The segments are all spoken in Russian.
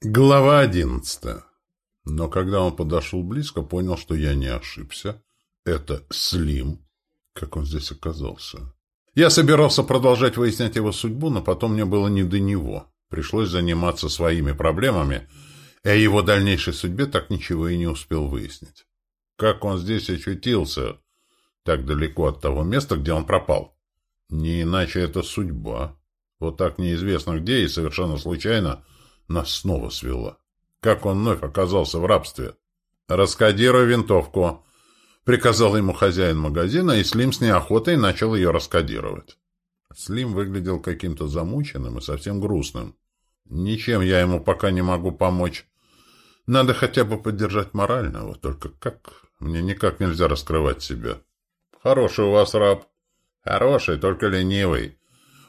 Глава одиннадцатая. Но когда он подошел близко, понял, что я не ошибся. Это Слим. Как он здесь оказался? Я собирался продолжать выяснять его судьбу, но потом мне было не до него. Пришлось заниматься своими проблемами, и о его дальнейшей судьбе так ничего и не успел выяснить. Как он здесь очутился, так далеко от того места, где он пропал? Не иначе это судьба. Вот так неизвестно где и совершенно случайно – нас снова свело. Как он вновь оказался в рабстве? «Раскодируй винтовку», — приказал ему хозяин магазина, и Слим с неохотой начал ее раскодировать. Слим выглядел каким-то замученным и совсем грустным. «Ничем я ему пока не могу помочь. Надо хотя бы поддержать морально, вот только как? Мне никак нельзя раскрывать себя». «Хороший у вас раб». «Хороший, только ленивый.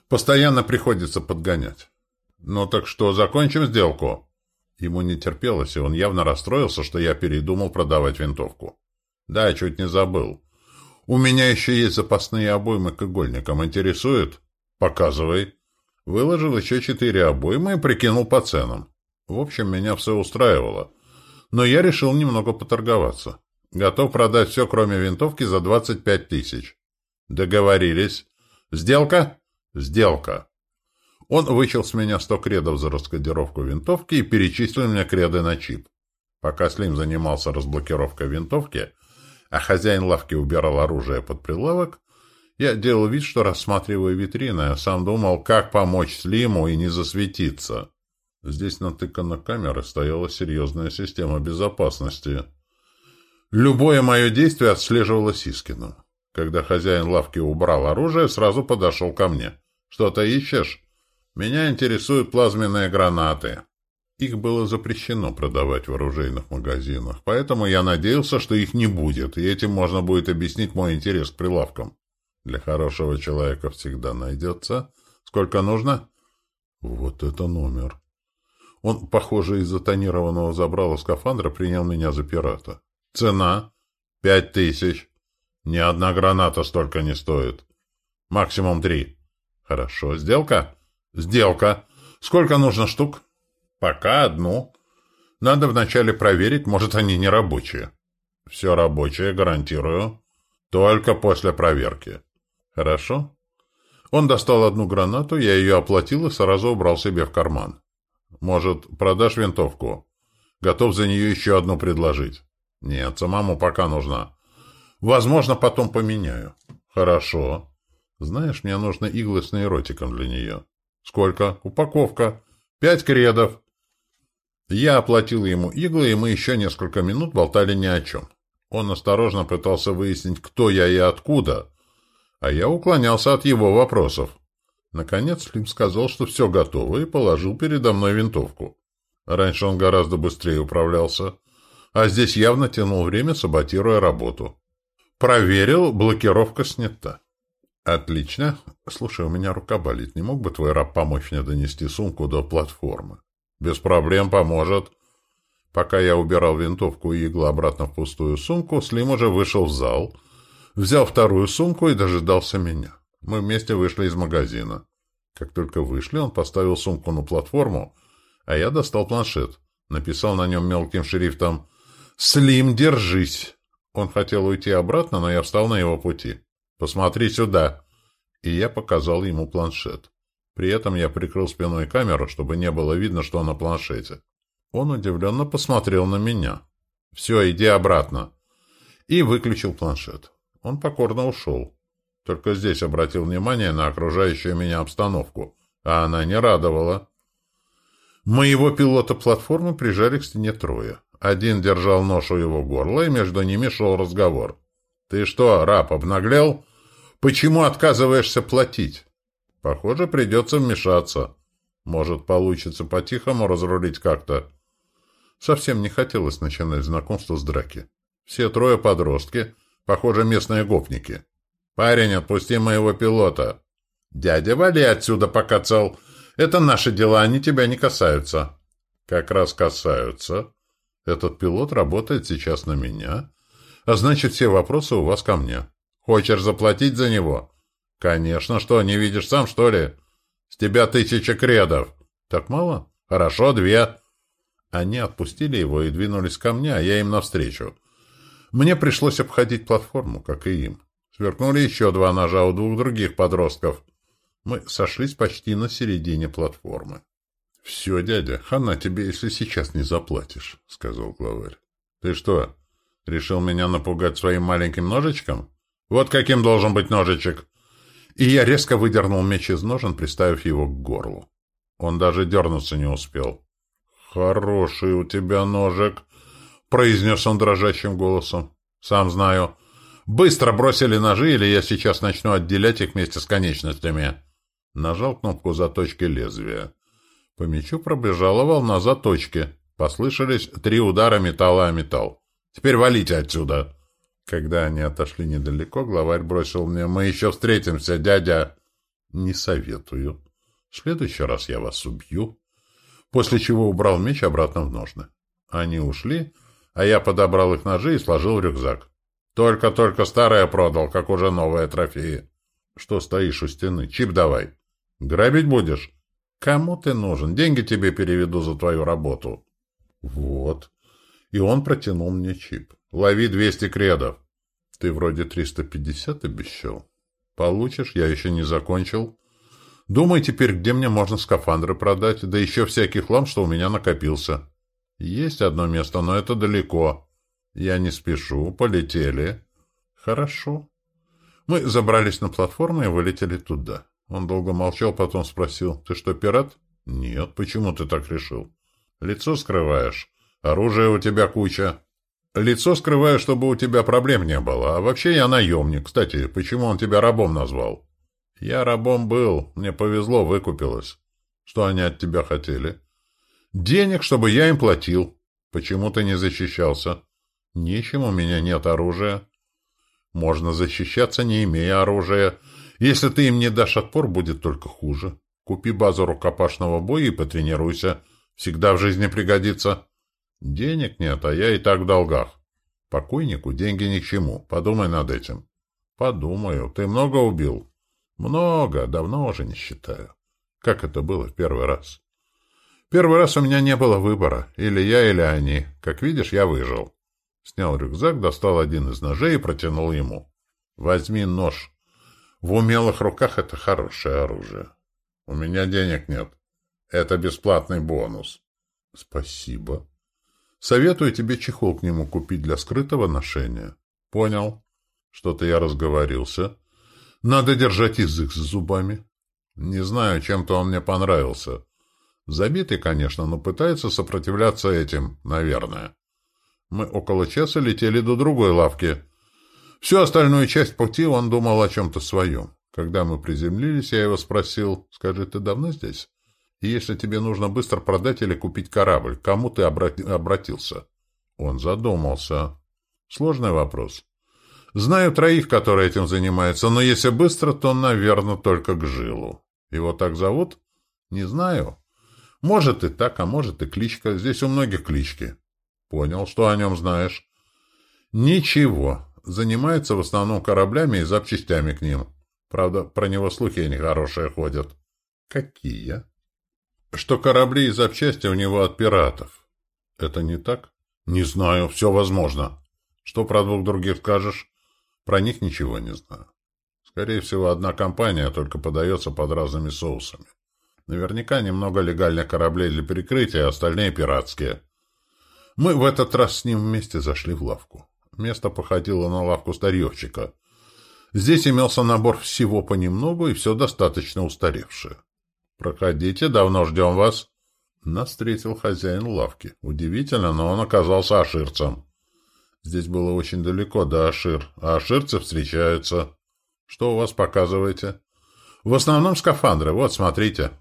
Постоянно приходится подгонять». «Ну так что, закончим сделку?» Ему не терпелось, и он явно расстроился, что я передумал продавать винтовку. «Да, чуть не забыл. У меня еще есть запасные обоймы к игольникам. Интересует?» «Показывай». Выложил еще четыре обоймы и прикинул по ценам. В общем, меня все устраивало. Но я решил немного поторговаться. Готов продать все, кроме винтовки, за 25 тысяч. Договорились. Сделка? Сделка. Он вычел с меня сто кредов за раскодировку винтовки и перечислил мне креды на чип. Пока Слим занимался разблокировкой винтовки, а хозяин лавки убирал оружие под прилавок, я делал вид, что рассматриваю витрины, а сам думал, как помочь Слиму и не засветиться. Здесь натыкана камера, стояла серьезная система безопасности. Любое мое действие отслеживало Сискину. Когда хозяин лавки убрал оружие, сразу подошел ко мне. «Что-то ищешь?» Меня интересуют плазменные гранаты. Их было запрещено продавать в оружейных магазинах, поэтому я надеялся, что их не будет, и этим можно будет объяснить мой интерес к прилавкам. Для хорошего человека всегда найдется. Сколько нужно? Вот это номер. Он, похоже, из-за тонированного забрала скафандра принял меня за пирата. Цена? Пять тысяч. Ни одна граната столько не стоит. Максимум три. Хорошо. Сделка? Сделка. Сколько нужно штук? Пока одну. Надо вначале проверить, может, они не рабочие. Все рабочее, гарантирую. Только после проверки. Хорошо. Он достал одну гранату, я ее оплатил и сразу убрал себе в карман. Может, продашь винтовку? Готов за нее еще одну предложить. Нет, самому пока нужна. Возможно, потом поменяю. Хорошо. Знаешь, мне нужны иглы с нейротиком для нее. Сколько? Упаковка. Пять кредов. Я оплатил ему иглы, и мы еще несколько минут болтали ни о чем. Он осторожно пытался выяснить, кто я и откуда, а я уклонялся от его вопросов. Наконец Лим сказал, что все готово, и положил передо мной винтовку. Раньше он гораздо быстрее управлялся, а здесь явно тянул время, саботируя работу. Проверил, блокировка снята. «Отлично. Слушай, у меня рука болит. Не мог бы твой раб помочь мне донести сумку до платформы?» «Без проблем поможет». Пока я убирал винтовку и иглу обратно в пустую сумку, Слим уже вышел в зал, взял вторую сумку и дожидался меня. Мы вместе вышли из магазина. Как только вышли, он поставил сумку на платформу, а я достал планшет. Написал на нем мелким шрифтом «Слим, держись!». Он хотел уйти обратно, но я встал на его пути. «Посмотри сюда!» И я показал ему планшет. При этом я прикрыл спиной камеру, чтобы не было видно, что на планшете. Он удивленно посмотрел на меня. «Все, иди обратно!» И выключил планшет. Он покорно ушел. Только здесь обратил внимание на окружающую меня обстановку, а она не радовала. Моего пилота платформы прижали к стене трое. Один держал нож у его горла, и между ними шел разговор. «Ты что, раб, обнаглел?» Почему отказываешься платить? Похоже, придется вмешаться. Может, получится по-тихому разрулить как-то. Совсем не хотелось начинать знакомство с драки. Все трое подростки, похоже, местные гопники. «Парень, отпусти моего пилота!» «Дядя, вали отсюда, пока цел! Это наши дела, они тебя не касаются!» «Как раз касаются. Этот пилот работает сейчас на меня, а значит, все вопросы у вас ко мне». Хочешь заплатить за него? Конечно, что, не видишь сам, что ли? С тебя тысяча кредов. Так мало? Хорошо, две. Они отпустили его и двинулись ко мне, а я им навстречу. Мне пришлось обходить платформу, как и им. Сверкнули еще два ножа у двух других подростков. Мы сошлись почти на середине платформы. — Все, дядя, хана тебе, если сейчас не заплатишь, — сказал главарь. — Ты что, решил меня напугать своим маленьким ножичком? Вот каким должен быть ножичек! И я резко выдернул меч из ножен, приставив его к горлу. Он даже дернуться не успел. — Хороший у тебя ножик, — произнес он дрожащим голосом. — Сам знаю. Быстро бросили ножи, или я сейчас начну отделять их вместе с конечностями. Нажал кнопку заточки лезвия. По мечу пробежала волна заточки. Послышались три удара металла о металл. «Теперь валите отсюда!» Когда они отошли недалеко, главарь бросил мне «Мы еще встретимся, дядя!» «Не советую. В следующий раз я вас убью». После чего убрал меч обратно в ножны. Они ушли, а я подобрал их ножи и сложил в рюкзак. Только-только старое продал, как уже новые трофеи. Что стоишь у стены? Чип давай. Грабить будешь? Кому ты нужен? Деньги тебе переведу за твою работу. Вот. И он протянул мне чип. Лови 200 кредов. Ты вроде 350 обещал. Получишь, я еще не закончил. Думай теперь, где мне можно скафандры продать, да еще всякий хлам, что у меня накопился. Есть одно место, но это далеко. Я не спешу, полетели. Хорошо. Мы забрались на платформу и вылетели туда. Он долго молчал, потом спросил, «Ты что, пират?» «Нет, почему ты так решил?» «Лицо скрываешь. Оружия у тебя куча». «Лицо скрываю, чтобы у тебя проблем не было. А вообще я наемник. Кстати, почему он тебя рабом назвал?» «Я рабом был. Мне повезло, выкупилось. Что они от тебя хотели?» «Денег, чтобы я им платил. Почему ты не защищался?» «Ничем, у меня нет оружия». «Можно защищаться, не имея оружия». Если ты им не дашь отпор, будет только хуже. Купи базу рукопашного боя и потренируйся. Всегда в жизни пригодится. Денег нет, а я и так в долгах. Покойнику деньги ни к чему. Подумай над этим. Подумаю. Ты много убил? Много. Давно уже не считаю. Как это было в первый раз? Первый раз у меня не было выбора. Или я, или они. Как видишь, я выжил. Снял рюкзак, достал один из ножей и протянул ему. Возьми нож. В умелых руках это хорошее оружие. У меня денег нет. Это бесплатный бонус. Спасибо. Советую тебе чехол к нему купить для скрытого ношения. Понял. Что-то я разговорился. Надо держать язык с зубами. Не знаю, чем-то он мне понравился. Забитый, конечно, но пытается сопротивляться этим, наверное. Мы около часа летели до другой лавки — Всю остальную часть пути он думал о чем-то своем. Когда мы приземлились, я его спросил, «Скажи, ты давно здесь? Если тебе нужно быстро продать или купить корабль, кому ты обрати обратился?» Он задумался. Сложный вопрос. Знаю троих, которые этим занимаются, но если быстро, то, наверное, только к Жилу. Его так зовут? Не знаю. Может и так, а может и кличка. Здесь у многих клички. Понял, что о нем знаешь? Ничего. Занимается в основном кораблями и запчастями к ним. Правда, про него слухи нехорошие ходят. Какие? Что корабли и запчасти у него от пиратов. Это не так? Не знаю, все возможно. Что про двух других скажешь? Про них ничего не знаю. Скорее всего, одна компания только подается под разными соусами. Наверняка немного легальных кораблей для перекрытия, а остальные пиратские. Мы в этот раз с ним вместе зашли в лавку. Место походило на лавку старьевщика. Здесь имелся набор всего понемногу и все достаточно устаревшее. «Проходите, давно ждем вас». Нас встретил хозяин лавки. Удивительно, но он оказался аширцем. Здесь было очень далеко до Ашир, а аширцы встречаются. Что у вас показываете? В основном скафандры, вот, смотрите.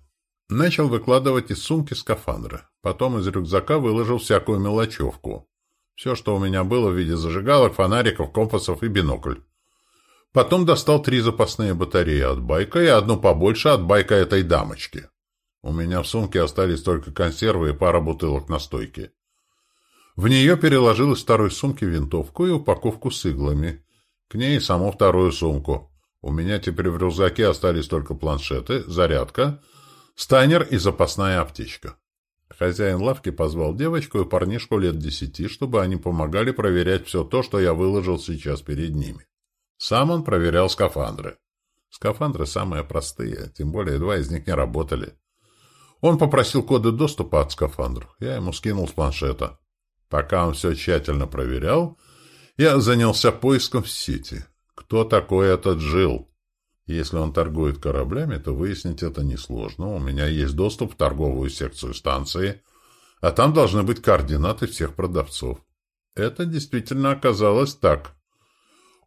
Начал выкладывать из сумки скафандры. Потом из рюкзака выложил всякую мелочевку. Все, что у меня было в виде зажигалок, фонариков, компасов и бинокль. Потом достал три запасные батареи от байка и одну побольше от байка этой дамочки. У меня в сумке остались только консервы и пара бутылок настойки. В нее переложил из второй сумки винтовку и упаковку с иглами. К ней саму вторую сумку. У меня теперь в рюкзаке остались только планшеты, зарядка, станер и запасная аптечка. Хозяин лавки позвал девочку и парнишку лет десяти, чтобы они помогали проверять все то, что я выложил сейчас перед ними. Сам он проверял скафандры. Скафандры самые простые, тем более два из них не работали. Он попросил коды доступа от скафандров. Я ему скинул с планшета. Пока он все тщательно проверял, я занялся поиском в сети. Кто такой этот Жил? Если он торгует кораблями, то выяснить это несложно. У меня есть доступ в торговую секцию станции, а там должны быть координаты всех продавцов. Это действительно оказалось так.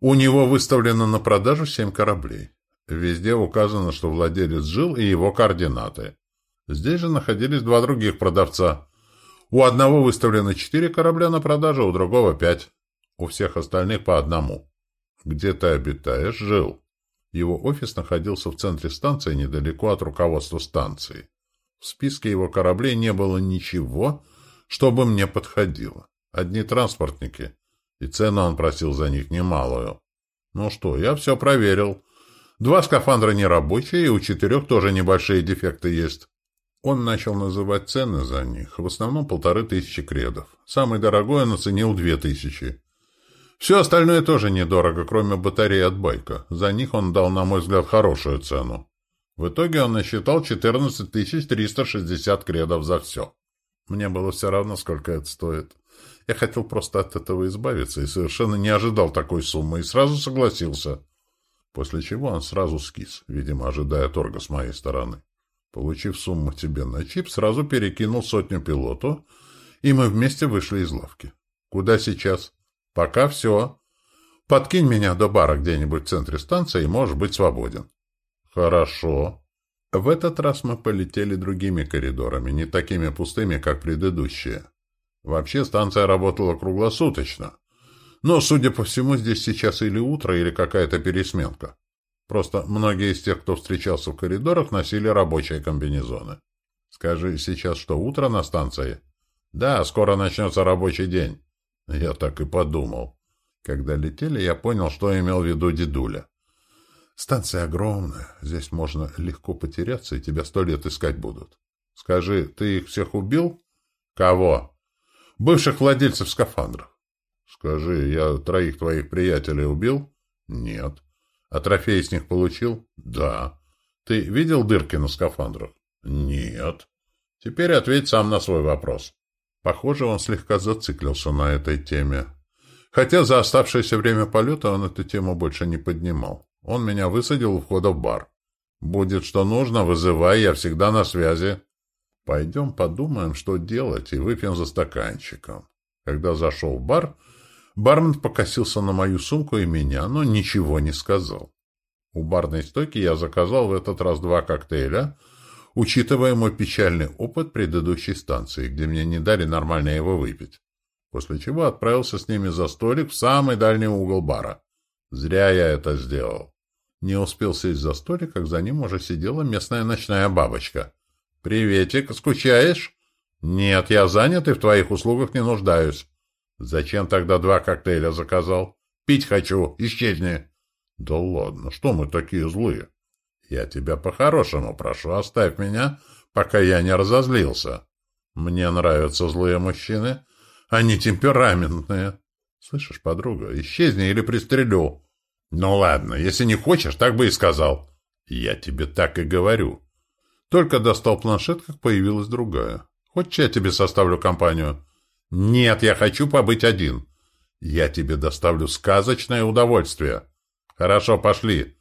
У него выставлено на продажу семь кораблей. Везде указано, что владелец жил и его координаты. Здесь же находились два других продавца. У одного выставлено четыре корабля на продажу, у другого пять. У всех остальных по одному. Где ты обитаешь, жил. Его офис находился в центре станции, недалеко от руководства станции. В списке его кораблей не было ничего, чтобы мне подходило. Одни транспортники. И цену он просил за них немалую. Ну что, я все проверил. Два скафандра нерабочие, и у четырех тоже небольшие дефекты есть. Он начал называть цены за них, в основном полторы тысячи кредов. Самый дорогой он оценил две тысячи. Все остальное тоже недорого, кроме батареи от байка. За них он дал, на мой взгляд, хорошую цену. В итоге он насчитал 14 360 кредов за все. Мне было все равно, сколько это стоит. Я хотел просто от этого избавиться и совершенно не ожидал такой суммы, и сразу согласился. После чего он сразу скис, видимо, ожидая торга с моей стороны. Получив сумму тебе на чип, сразу перекинул сотню пилоту, и мы вместе вышли из лавки. Куда сейчас? Пока все. Подкинь меня до бара где-нибудь в центре станции, и можешь быть свободен. Хорошо. В этот раз мы полетели другими коридорами, не такими пустыми, как предыдущие. Вообще станция работала круглосуточно. Но, судя по всему, здесь сейчас или утро, или какая-то пересменка. Просто многие из тех, кто встречался в коридорах, носили рабочие комбинезоны. Скажи, сейчас что, утро на станции? Да, скоро начнется рабочий день. Я так и подумал. Когда летели, я понял, что имел в виду дедуля. Станция огромная, здесь можно легко потеряться, и тебя сто лет искать будут. Скажи, ты их всех убил? Кого? Бывших владельцев скафандров. Скажи, я троих твоих приятелей убил? Нет. А трофеи с них получил? Да. Ты видел дырки на скафандрах? Нет. Теперь ответь сам на свой вопрос. Похоже, он слегка зациклился на этой теме. Хотя за оставшееся время полета он эту тему больше не поднимал. Он меня высадил у входа в бар. «Будет что нужно, вызывай, я всегда на связи». «Пойдем подумаем, что делать, и выпьем за стаканчиком». Когда зашел в бар, бармен покосился на мою сумку и меня, но ничего не сказал. У барной стойки я заказал в этот раз два коктейля — учитывая мой печальный опыт предыдущей станции, где мне не дали нормально его выпить. После чего отправился с ними за столик в самый дальний угол бара. Зря я это сделал. Не успел сесть за столик, как за ним уже сидела местная ночная бабочка. «Приветик, скучаешь?» «Нет, я занят и в твоих услугах не нуждаюсь». «Зачем тогда два коктейля заказал?» «Пить хочу, исчезни». «Да ладно, что мы такие злые?» Я тебя по-хорошему прошу, оставь меня, пока я не разозлился. Мне нравятся злые мужчины. Они темпераментные. Слышишь, подруга, исчезни или пристрелю. Ну ладно, если не хочешь, так бы и сказал. Я тебе так и говорю. Только достал планшет, как появилась другая. Хочешь, я тебе составлю компанию? Нет, я хочу побыть один. Я тебе доставлю сказочное удовольствие. Хорошо, пошли.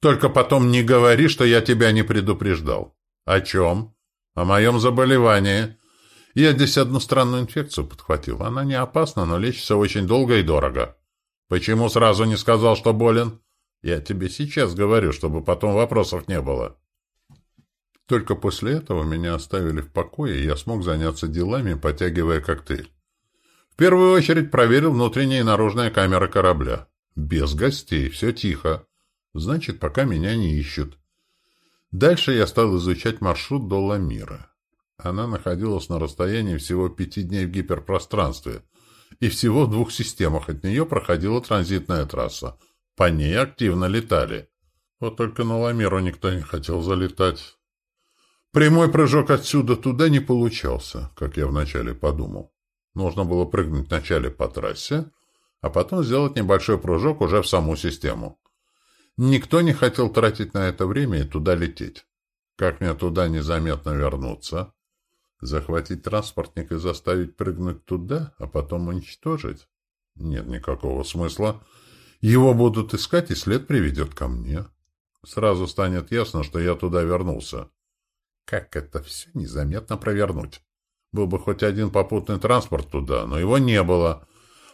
Только потом не говори, что я тебя не предупреждал. О чем? О моем заболевании. Я здесь одну странную инфекцию подхватил. Она не опасна, но лечится очень долго и дорого. Почему сразу не сказал, что болен? Я тебе сейчас говорю, чтобы потом вопросов не было. Только после этого меня оставили в покое, и я смог заняться делами, потягивая коктейль. В первую очередь проверил внутренние и наружные камеры корабля. Без гостей, все тихо. Значит, пока меня не ищут. Дальше я стал изучать маршрут до Ламира. Она находилась на расстоянии всего пяти дней в гиперпространстве, и всего в двух системах от нее проходила транзитная трасса. По ней активно летали. Вот только на Ламиру никто не хотел залетать. Прямой прыжок отсюда туда не получался, как я вначале подумал. Нужно было прыгнуть вначале по трассе, а потом сделать небольшой прыжок уже в саму систему. Никто не хотел тратить на это время и туда лететь. Как мне туда незаметно вернуться? Захватить транспортник и заставить прыгнуть туда, а потом уничтожить? Нет никакого смысла. Его будут искать, и след приведет ко мне. Сразу станет ясно, что я туда вернулся. Как это все незаметно провернуть? Был бы хоть один попутный транспорт туда, но его не было.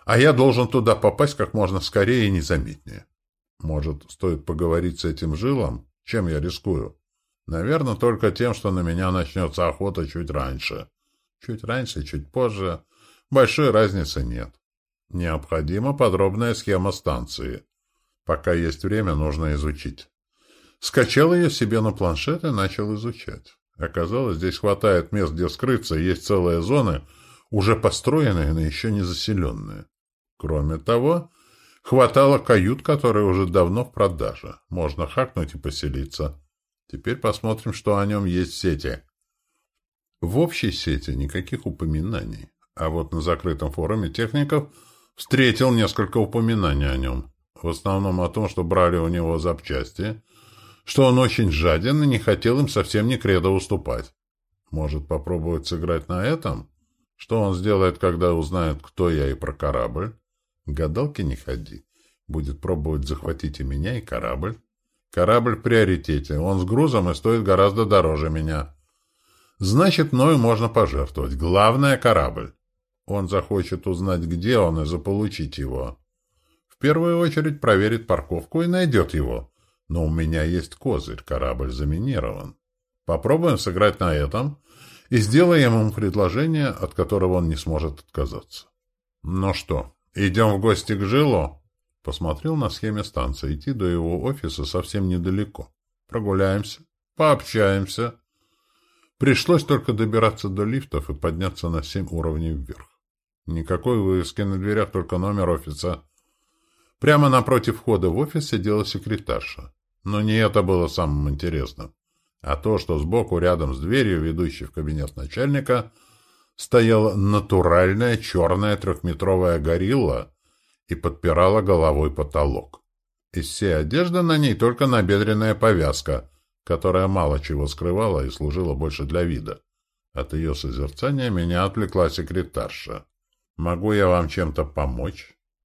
А я должен туда попасть как можно скорее и незаметнее. Может, стоит поговорить с этим жилом? Чем я рискую? Наверное, только тем, что на меня начнется охота чуть раньше. Чуть раньше, чуть позже. Большой разницы нет. Необходима подробная схема станции. Пока есть время, нужно изучить. Скачал ее себе на планшет и начал изучать. Оказалось, здесь хватает мест, где скрыться, и есть целые зоны, уже построенные, но еще не заселенные. Кроме того, хватало кают, которые уже давно в продаже. Можно хакнуть и поселиться. Теперь посмотрим, что о нем есть в сети. В общей сети никаких упоминаний, а вот на закрытом форуме техников встретил несколько упоминаний о нем. В основном о том, что брали у него запчасти, что он очень жаден и не хотел им совсем ни кредо уступать. Может, попробовать сыграть на этом? Что он сделает, когда узнает, кто я и про корабль? Гадалки не ходи. Будет пробовать захватить и меня, и корабль. Корабль в приоритете. Он с грузом и стоит гораздо дороже меня. Значит, мною можно пожертвовать. Главное — корабль. Он захочет узнать, где он, и заполучить его. В первую очередь проверит парковку и найдет его. Но у меня есть козырь, корабль заминирован. Попробуем сыграть на этом и сделаем ему предложение, от которого он не сможет отказаться. Ну что, идем в гости к Жилу? Посмотрел на схеме станции. Идти до его офиса совсем недалеко. Прогуляемся, пообщаемся. Пришлось только добираться до лифтов и подняться на семь уровней вверх. Никакой вывески на дверях, только номер офиса. Прямо напротив входа в офис сидела секретарша. Но не это было самым интересным, а то, что сбоку, рядом с дверью, ведущей в кабинет начальника, стояла натуральная черная трехметровая горилла и подпирала головой потолок. Из всей одежды на ней только набедренная повязка, которая мало чего скрывала и служила больше для вида. От ее созерцания меня отвлекла секретарша. «Могу я вам чем-то помочь?»